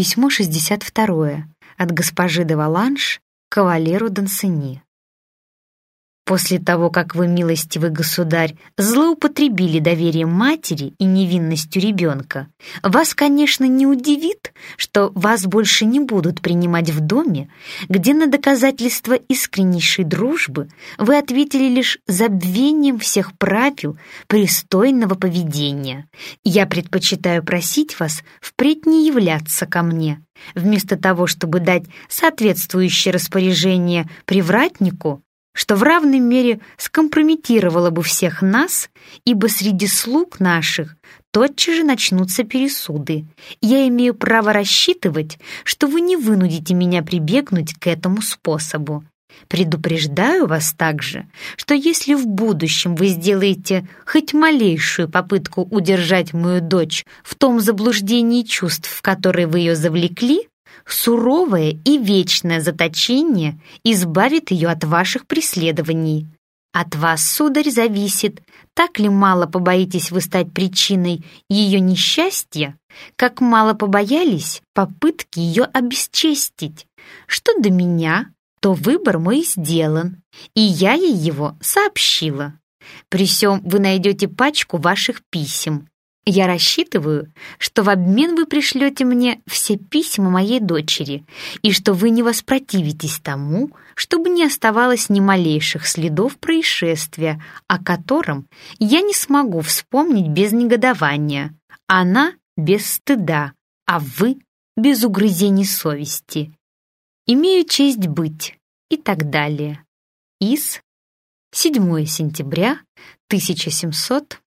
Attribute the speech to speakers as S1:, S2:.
S1: Письмо 62 от госпожи де Валанш кавалеру Дансени. После того, как вы, милостивый государь, злоупотребили доверием матери и невинностью ребенка, вас, конечно, не удивит, что вас больше не будут принимать в доме, где на доказательство искреннейшей дружбы вы ответили лишь забвением всех правил пристойного поведения. Я предпочитаю просить вас впредь не являться ко мне. Вместо того, чтобы дать соответствующее распоряжение привратнику, что в равной мере скомпрометировало бы всех нас, ибо среди слуг наших тотчас же начнутся пересуды. Я имею право рассчитывать, что вы не вынудите меня прибегнуть к этому способу. Предупреждаю вас также, что если в будущем вы сделаете хоть малейшую попытку удержать мою дочь в том заблуждении чувств, в которые вы ее завлекли, суровое и вечное заточение избавит ее от ваших преследований. От вас, сударь, зависит, так ли мало побоитесь вы стать причиной ее несчастья, как мало побоялись попытки ее обесчестить. Что до меня, то выбор мой сделан, и я ей его сообщила. При всем вы найдете пачку ваших писем, я рассчитываю, что в обмен вы пришлете мне все письма моей дочери и что вы не воспротивитесь тому, чтобы не оставалось ни малейших следов происшествия, о котором я не смогу вспомнить без негодования. Она без стыда, а вы без угрызений совести. Имею честь быть и так далее. Из 7 сентября 1700